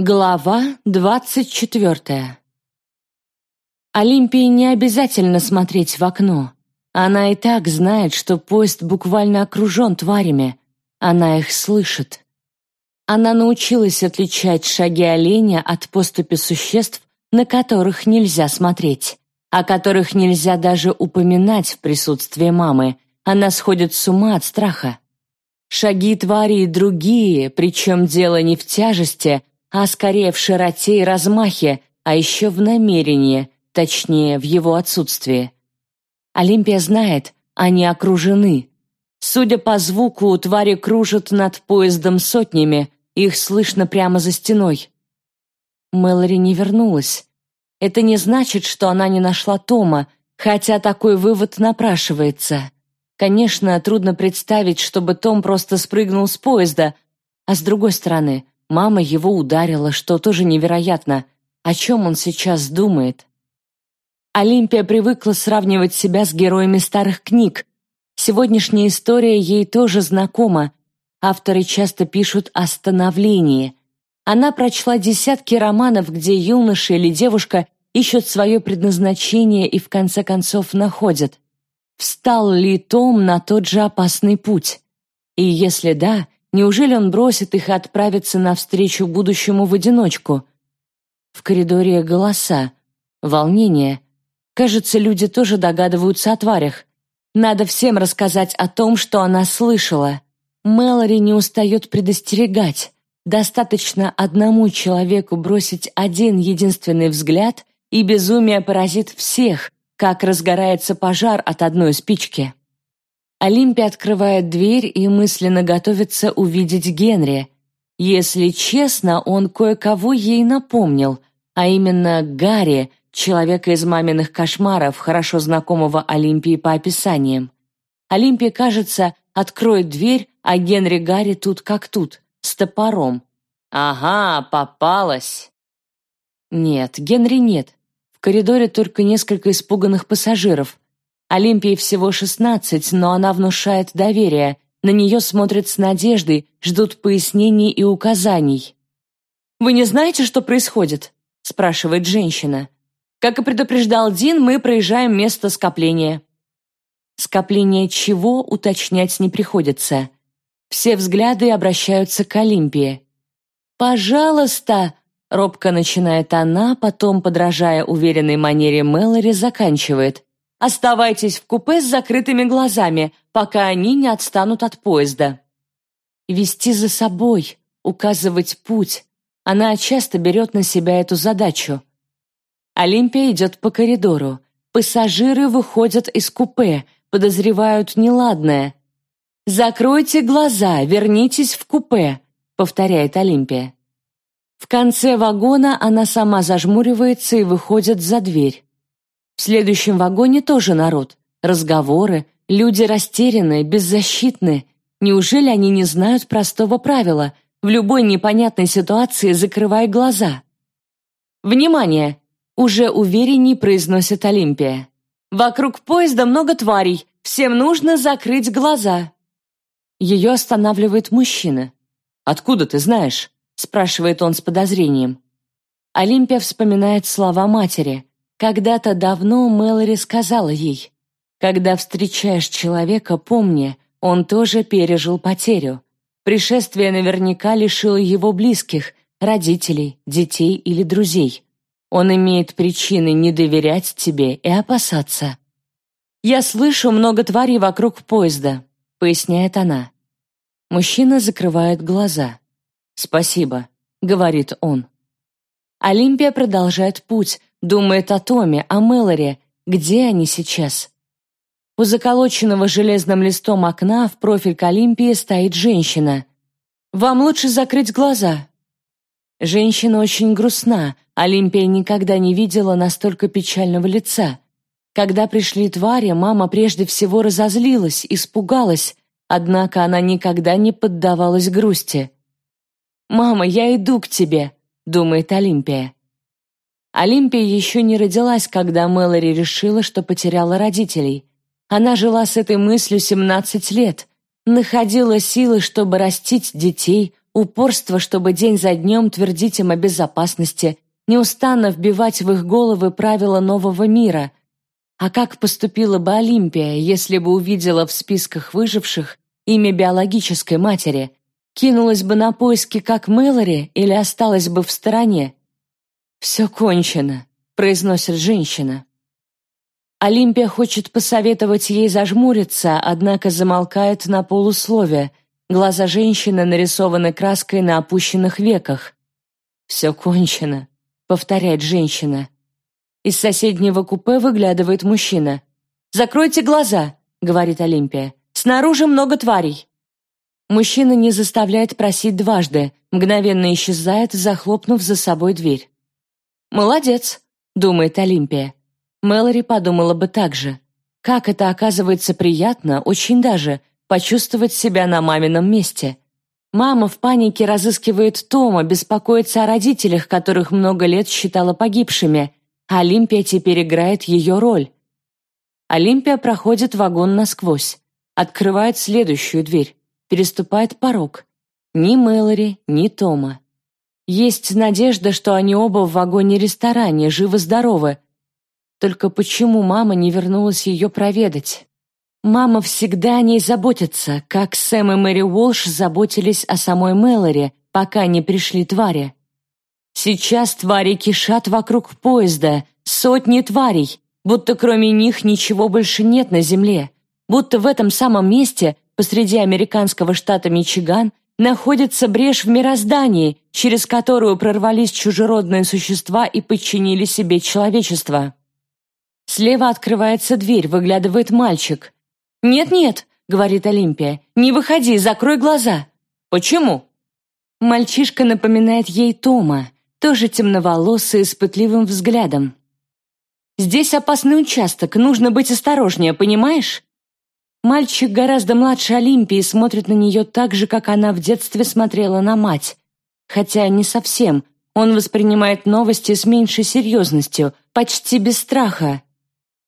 Глава двадцать четвертая Олимпии не обязательно смотреть в окно. Она и так знает, что поезд буквально окружен тварями. Она их слышит. Она научилась отличать шаги оленя от поступи существ, на которых нельзя смотреть, о которых нельзя даже упоминать в присутствии мамы. Она сходит с ума от страха. Шаги твари другие, причем дело не в тяжести, а скорее в широте и размахе, а еще в намерении, точнее, в его отсутствии. Олимпия знает, они окружены. Судя по звуку, твари кружат над поездом сотнями, их слышно прямо за стеной. Мэлори не вернулась. Это не значит, что она не нашла Тома, хотя такой вывод напрашивается. Конечно, трудно представить, чтобы Том просто спрыгнул с поезда, а с другой стороны, Мама его ударила, что тоже невероятно. О чем он сейчас думает? Олимпия привыкла сравнивать себя с героями старых книг. Сегодняшняя история ей тоже знакома. Авторы часто пишут о становлении. Она прочла десятки романов, где юноша или девушка ищут свое предназначение и в конце концов находят. Встал ли Том на тот же опасный путь? И если да, Неужели он бросит их и отправится навстречу будущему в одиночку? В коридоре голоса, волнение. Кажется, люди тоже догадываются о тварях. Надо всем рассказать о том, что она слышала. Мэлори не устает предостерегать. Достаточно одному человеку бросить один единственный взгляд, и безумие поразит всех, как разгорается пожар от одной спички. Олимпия открывает дверь и мысленно готовится увидеть Генри. Если честно, он кое-кого ей напомнил, а именно Гарри, человека из маминых кошмаров, хорошо знакомого Олимпии по описаниям. Олимпия, кажется, откроет дверь, а Генри Гарри тут как тут, с топором. «Ага, попалась!» Нет, Генри нет. В коридоре только несколько испуганных пассажиров. Олимпии всего шестнадцать, но она внушает доверие. На нее смотрят с надеждой, ждут пояснений и указаний. «Вы не знаете, что происходит?» – спрашивает женщина. «Как и предупреждал Дин, мы проезжаем место скопления». Скопление чего уточнять не приходится. Все взгляды обращаются к Олимпии. «Пожалуйста!» — робко начинает она, потом, подражая уверенной манере Мэлори, заканчивает. Оставайтесь в купе с закрытыми глазами, пока они не отстанут от поезда. Вести за собой, указывать путь. Она часто берет на себя эту задачу. Олимпия идет по коридору. Пассажиры выходят из купе, подозревают неладное. «Закройте глаза, вернитесь в купе», — повторяет Олимпия. В конце вагона она сама зажмуривается и выходит за дверь. В следующем вагоне тоже народ. Разговоры, люди растерянные, беззащитные. Неужели они не знают простого правила? В любой непонятной ситуации закрывай глаза. «Внимание!» — уже уверенней произносит Олимпия. «Вокруг поезда много тварей. Всем нужно закрыть глаза». Ее останавливает мужчина. «Откуда ты знаешь?» — спрашивает он с подозрением. Олимпия вспоминает слова матери. Когда-то давно Мэлори сказала ей, «Когда встречаешь человека, помни, он тоже пережил потерю. Пришествие наверняка лишило его близких, родителей, детей или друзей. Он имеет причины не доверять тебе и опасаться». «Я слышу много тварей вокруг поезда», — поясняет она. Мужчина закрывает глаза. «Спасибо», — говорит он. Олимпия продолжает путь, думает о Томе, о Мэлори, где они сейчас. У заколоченного железным листом окна в профиль к Олимпии стоит женщина. «Вам лучше закрыть глаза». Женщина очень грустна, Олимпия никогда не видела настолько печального лица. Когда пришли твари, мама прежде всего разозлилась, испугалась, однако она никогда не поддавалась грусти. «Мама, я иду к тебе», думает Олимпия. Олимпия еще не родилась, когда Мэлори решила, что потеряла родителей. Она жила с этой мыслью 17 лет, находила силы, чтобы растить детей, упорство, чтобы день за днем твердить им о безопасности, неустанно вбивать в их головы правила нового мира. А как поступила бы Олимпия, если бы увидела в списках выживших имя биологической матери? Кинулась бы на поиски, как Мэлори, или осталась бы в стороне? «Все кончено», — произносит женщина. Олимпия хочет посоветовать ей зажмуриться, однако замолкает на полуслове. Глаза женщины нарисованы краской на опущенных веках. «Все кончено», — повторяет женщина. Из соседнего купе выглядывает мужчина. «Закройте глаза», — говорит Олимпия. «Снаружи много тварей». Мужчина не заставляет просить дважды, мгновенно исчезает, захлопнув за собой дверь. «Молодец», — думает Олимпия. Мэлори подумала бы так же. Как это оказывается приятно, очень даже, почувствовать себя на мамином месте. Мама в панике разыскивает Тома, беспокоится о родителях, которых много лет считала погибшими, а Олимпия теперь играет ее роль. Олимпия проходит вагон насквозь, открывает следующую дверь, переступает порог. Ни Мэлори, ни Тома. Есть надежда, что они оба в вагоне-ресторане, живы-здоровы. Только почему мама не вернулась ее проведать? Мама всегда о ней заботится, как Сэм и Мэри Уолш заботились о самой Мэлори, пока не пришли твари. Сейчас твари кишат вокруг поезда, сотни тварей, будто кроме них ничего больше нет на земле, будто в этом самом месте, посреди американского штата Мичиган, находится брешь в мироздании, через которую прорвались чужеродные существа и подчинили себе человечество. Слева открывается дверь, выглядывает мальчик. «Нет-нет», — говорит Олимпия, — «не выходи, закрой глаза». «Почему?» Мальчишка напоминает ей Тома, тоже темноволосый, с пытливым взглядом. «Здесь опасный участок, нужно быть осторожнее, понимаешь?» Мальчик гораздо младше Олимпии смотрит на нее так же, как она в детстве смотрела на мать. Хотя не совсем. Он воспринимает новости с меньшей серьезностью, почти без страха.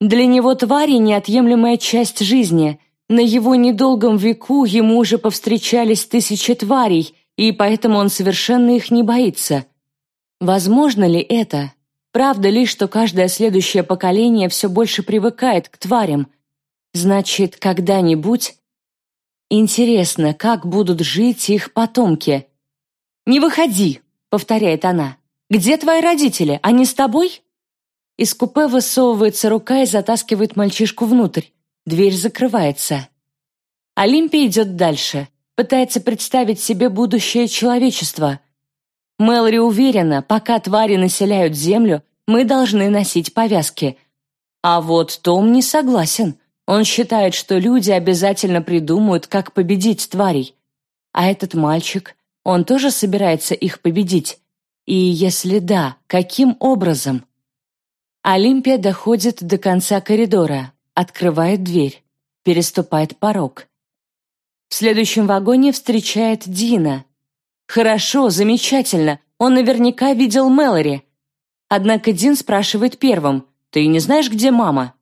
Для него твари — неотъемлемая часть жизни. На его недолгом веку ему уже повстречались тысячи тварей, и поэтому он совершенно их не боится. Возможно ли это? Правда ли, что каждое следующее поколение все больше привыкает к тварям — Значит, когда-нибудь... Интересно, как будут жить их потомки? «Не выходи!» — повторяет она. «Где твои родители? Они с тобой?» Из купе высовывается рука и затаскивает мальчишку внутрь. Дверь закрывается. Олимпия идет дальше, пытается представить себе будущее человечества. Мэлори уверена, пока твари населяют Землю, мы должны носить повязки. А вот Том не согласен. Он считает, что люди обязательно придумают, как победить тварей. А этот мальчик, он тоже собирается их победить? И если да, каким образом? Олимпия доходит до конца коридора, открывает дверь, переступает порог. В следующем вагоне встречает Дина. Хорошо, замечательно, он наверняка видел Мэлори. Однако Дин спрашивает первым, «Ты не знаешь, где мама?»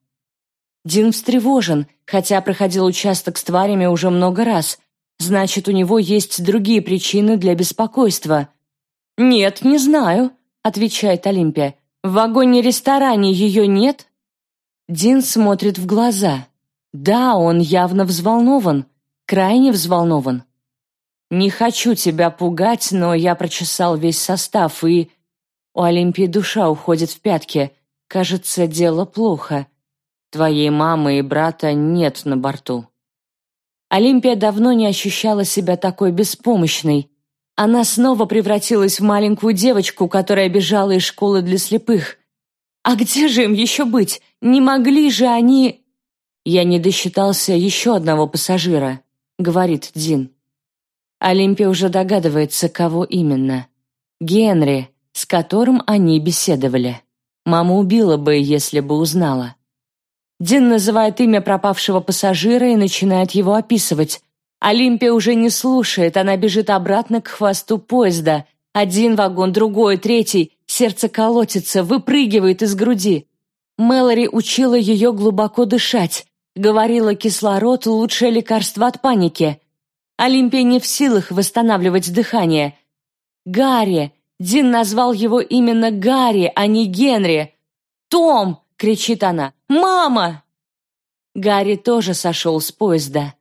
Дин встревожен, хотя проходил участок с тварями уже много раз. Значит, у него есть другие причины для беспокойства. «Нет, не знаю», — отвечает Олимпия. «В вагоне-ресторане ее нет?» Дин смотрит в глаза. Да, он явно взволнован, крайне взволнован. «Не хочу тебя пугать, но я прочесал весь состав, и...» У Олимпии душа уходит в пятки. Кажется, дело плохо. Твоей мамы и брата нет на борту». Олимпия давно не ощущала себя такой беспомощной. Она снова превратилась в маленькую девочку, которая бежала из школы для слепых. «А где же им еще быть? Не могли же они...» «Я не досчитался еще одного пассажира», — говорит Дин. Олимпия уже догадывается, кого именно. Генри, с которым они беседовали. Мама убила бы, если бы узнала. Дин называет имя пропавшего пассажира и начинает его описывать. Олимпия уже не слушает, она бежит обратно к хвосту поезда. Один вагон, другой, третий. Сердце колотится, выпрыгивает из груди. Мэлори учила ее глубоко дышать. Говорила, кислород — лучшее лекарство от паники. Олимпия не в силах восстанавливать дыхание. «Гарри!» Дин назвал его именно Гарри, а не Генри. «Том!» — кричит она. «Мама!» Гарри тоже сошел с поезда.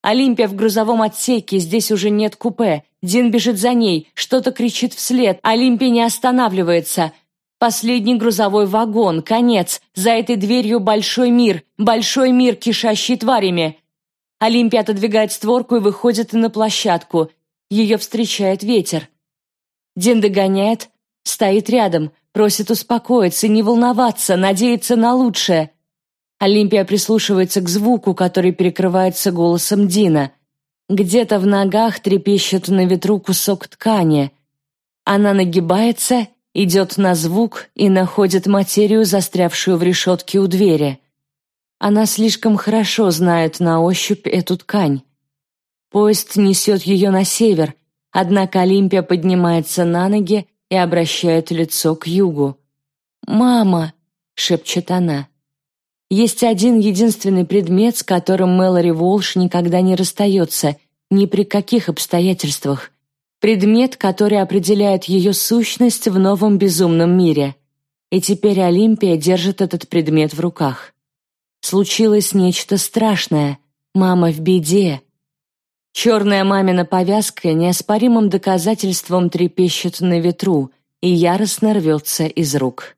Олимпия в грузовом отсеке, здесь уже нет купе. Дин бежит за ней, что-то кричит вслед. Олимпия не останавливается. Последний грузовой вагон, конец. За этой дверью большой мир, большой мир, кишащий тварями. Олимпия отодвигает створку и выходит на площадку. Ее встречает ветер. Дин догоняет, стоит рядом, просит успокоиться, не волноваться, надеяться на лучшее. Олимпия прислушивается к звуку, который перекрывается голосом Дина. Где-то в ногах трепещет на ветру кусок ткани. Она нагибается, идет на звук и находит материю, застрявшую в решетке у двери. Она слишком хорошо знает на ощупь эту ткань. Поезд несет ее на север, однако Олимпия поднимается на ноги и обращает лицо к югу. «Мама!» — шепчет она. Есть один единственный предмет, с которым Мэлори Волш никогда не расстается, ни при каких обстоятельствах. Предмет, который определяет ее сущность в новом безумном мире. И теперь Олимпия держит этот предмет в руках. Случилось нечто страшное. Мама в беде. Черная мамина повязка неоспоримым доказательством трепещет на ветру и яростно рвется из рук.